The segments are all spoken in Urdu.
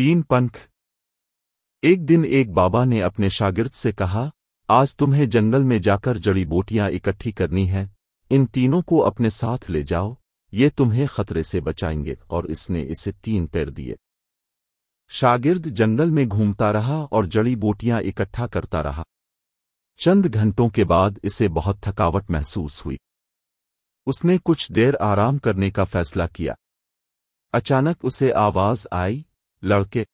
تین پنکھ۔ ایک دن ایک بابا نے اپنے شاگرد سے کہا، آج تمہیں جنگل میں جا کر جڑی بوٹیاں اکٹھی کرنی ہیں، ان تینوں کو اپنے ساتھ لے جاؤ، یہ تمہیں خطرے سے بچائیں گے، اور اس نے اسے تین پیر دیے۔ شاگرد جنگل میں گھومتا رہا اور جڑی بوٹیاں اکٹھا کرتا رہا۔ چند گھنٹوں کے بعد اسے بہت تھکاوٹ محسوس ہوئی۔ اس نے کچھ دیر آرام کرنے کا فیصلہ کیا۔ اچانک اسے آواز آئی لڑکے،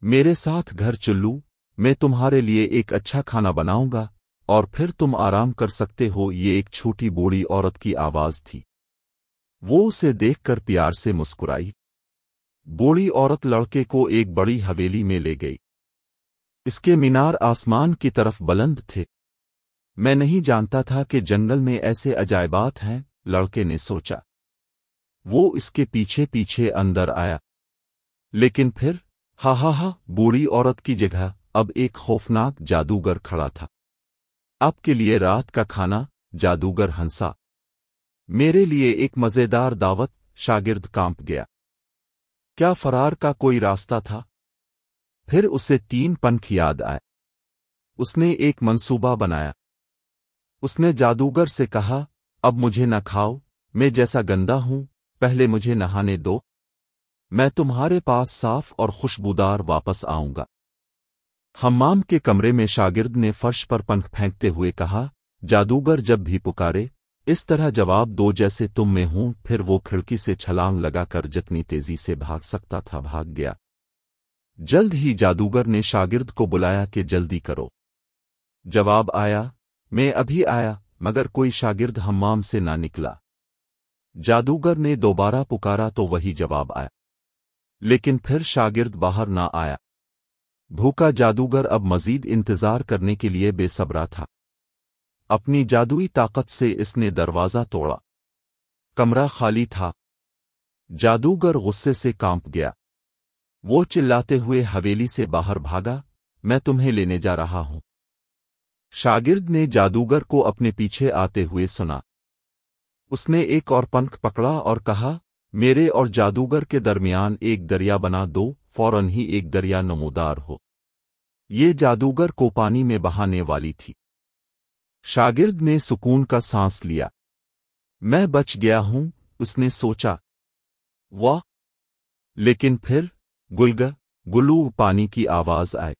میرے ساتھ گھر چلو، میں تمہارے لیے ایک اچھا کھانا بناؤں گا، اور پھر تم آرام کر سکتے ہو، یہ ایک چھوٹی بوڑھی عورت کی آواز تھی۔ وہ اسے دیکھ کر پیار سے مسکرائی۔ بوڑھی عورت لڑکے کو ایک بڑی حویلی میں لے گئی۔ اس کے مینار آسمان کی طرف بلند تھے۔ میں نہیں جانتا تھا کہ جنگل میں ایسے عجائبات ہیں، لڑکے نے سوچا۔ وہ اس کے پیچھے پیچھے اندر آیا۔ لیکن پھر، ہا ہا ہا، بوڑھی عورت کی جگہ اب ایک خوفناک جادوگر کھڑا تھا۔ آپ کے لیے رات کا کھانا، جادوگر ہنسا۔ میرے لیے ایک مزیدار دعوت، شاگرد کانپ گیا۔ کیا فرار کا کوئی راستہ تھا؟ پھر اسے تین پنکھ یاد آئے۔ اس نے ایک منصوبہ بنایا۔ اس نے جادوگر سے کہا، اب مجھے نہ کھاؤ، میں جیسا گندا ہوں، پہلے مجھے نہانے دو۔ میں تمہارے پاس صاف اور خوشبودار واپس آؤں گا۔ ہمام کے کمرے میں شاگرد نے فرش پر پنکھ پھینکتے ہوئے کہا، جادوگر جب بھی پکارے، اس طرح جواب دو جیسے تم میں ہوں، پھر وہ کھڑکی سے چھلانگ لگا کر جتنی تیزی سے بھاگ سکتا تھا بھاگ گیا۔ جلد ہی جادوگر نے شاگرد کو بلایا کہ جلدی کرو۔ جواب آیا، میں ابھی آیا، مگر کوئی شاگرد ہمام سے نہ نکلا۔ جادوگر نے دوبارہ پکارا تو وہی جواب آیا۔ لیکن پھر شاگرد باہر نہ آیا۔ بھوکا جادوگر اب مزید انتظار کرنے کے لیے بے صبرا تھا۔ اپنی جادوئی طاقت سے اس نے دروازہ توڑا۔ کمرہ خالی تھا۔ جادوگر غصے سے کانپ گیا۔ وہ چلاتے ہوئے حویلی سے باہر بھاگا۔ میں تمہیں لینے جا رہا ہوں۔ شاگرد نے جادوگر کو اپنے پیچھے آتے ہوئے سنا۔ اس نے ایک اور پنکھ پکڑا اور کہا میرے اور جادوگر کے درمیان ایک دریا بنا دو، فوراً ہی ایک دریا نمودار ہو۔ یہ جادوگر کو پانی میں بہانے والی تھی۔ شاگرد نے سکون کا سانس لیا۔ میں بچ گیا ہوں، اس نے سوچا۔ واہ! لیکن پھر گلگ گلو پانی کی آواز آئے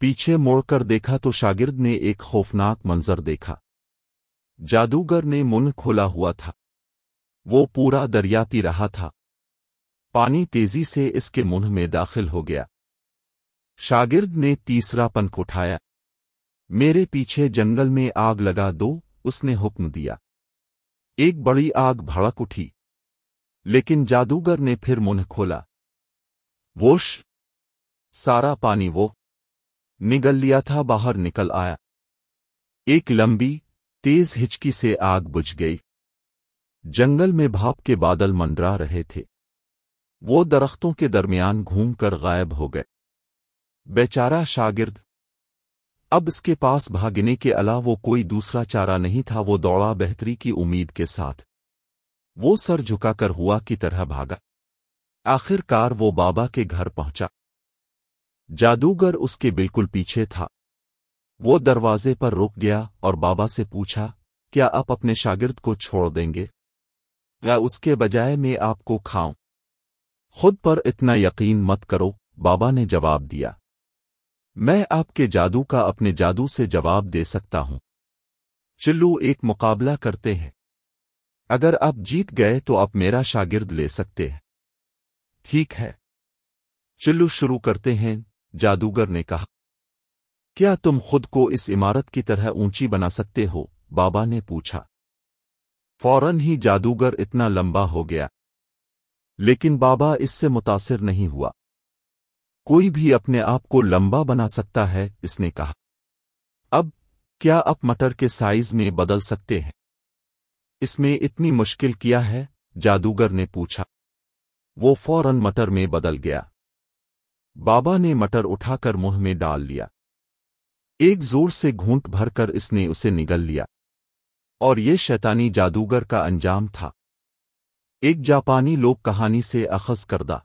پیچھے موڑ کر دیکھا تو شاگرد نے ایک خوفناک منظر دیکھا۔ جادوگر نے من کھولا ہوا تھا۔ وہ پورا دریا پی رہا تھا۔ پانی تیزی سے اس کے منہ میں داخل ہو گیا۔ شاگرد نے تیسرا پنکھ اٹھایا۔ میرے پیچھے جنگل میں آگ لگا دو، اس نے حکم دیا۔ ایک بڑی آگ بھڑک اٹھی۔ لیکن جادوگر نے پھر منہ کھولا۔ ووش سارا پانی وہ نگل لیا تھا، باہر نکل آیا۔ ایک لمبی، تیز ہچکی سے آگ بجھ گئی۔ جنگل میں بھاپ کے بادل منڈرا رہے تھے۔ وہ درختوں کے درمیان گھوم کر غائب ہو گئے۔ بیچارہ شاگرد۔ اب اس کے پاس بھاگنے کے علاوہ کوئی دوسرا چارہ نہیں تھا، وہ دوڑا بہتری کی امید کے ساتھ۔ وہ سر جھکا کر ہوا کی طرح بھاگا۔ آخر کار وہ بابا کے گھر پہنچا۔ جادوگر اس کے بالکل پیچھے تھا۔ وہ دروازے پر رک گیا اور بابا سے پوچھا، کیا آپ اپنے شاگرد کو چھوڑ دیں گے؟ یا اس کے بجائے میں آپ کو کھاؤں۔ خود پر اتنا یقین مت کرو، بابا نے جواب دیا۔ میں آپ کے جادو کا اپنے جادو سے جواب دے سکتا ہوں۔ چلو ایک مقابلہ کرتے ہیں۔ اگر آپ جیت گئے تو آپ میرا شاگرد لے سکتے ہیں۔ ٹھیک ہے۔ چلو شروع کرتے ہیں، جادوگر نے کہا۔ کیا تم خود کو اس عمارت کی طرح اونچی بنا سکتے ہو؟ بابا نے پوچھا۔ فوراً ہی جادوگر اتنا لمبا ہو گیا۔ لیکن بابا اس سے متاثر نہیں ہوا۔ کوئی بھی اپنے آپ کو لمبا بنا سکتا ہے، اس نے کہا۔ اب کیا آپ مٹر کے سائز میں بدل سکتے ہیں؟ اس میں اتنی مشکل کیا ہے؟ جادوگر نے پوچھا۔ وہ فوراً مٹر میں بدل گیا۔ بابا نے مٹر اٹھا کر منہ میں ڈال لیا۔ ایک زور سے گھونٹ بھر کر اس نے اسے نگل لیا۔ اور یہ شیطانی جادوگر کا انجام تھا۔ ایک جاپانی لوک کہانی سے اخذ کردہ۔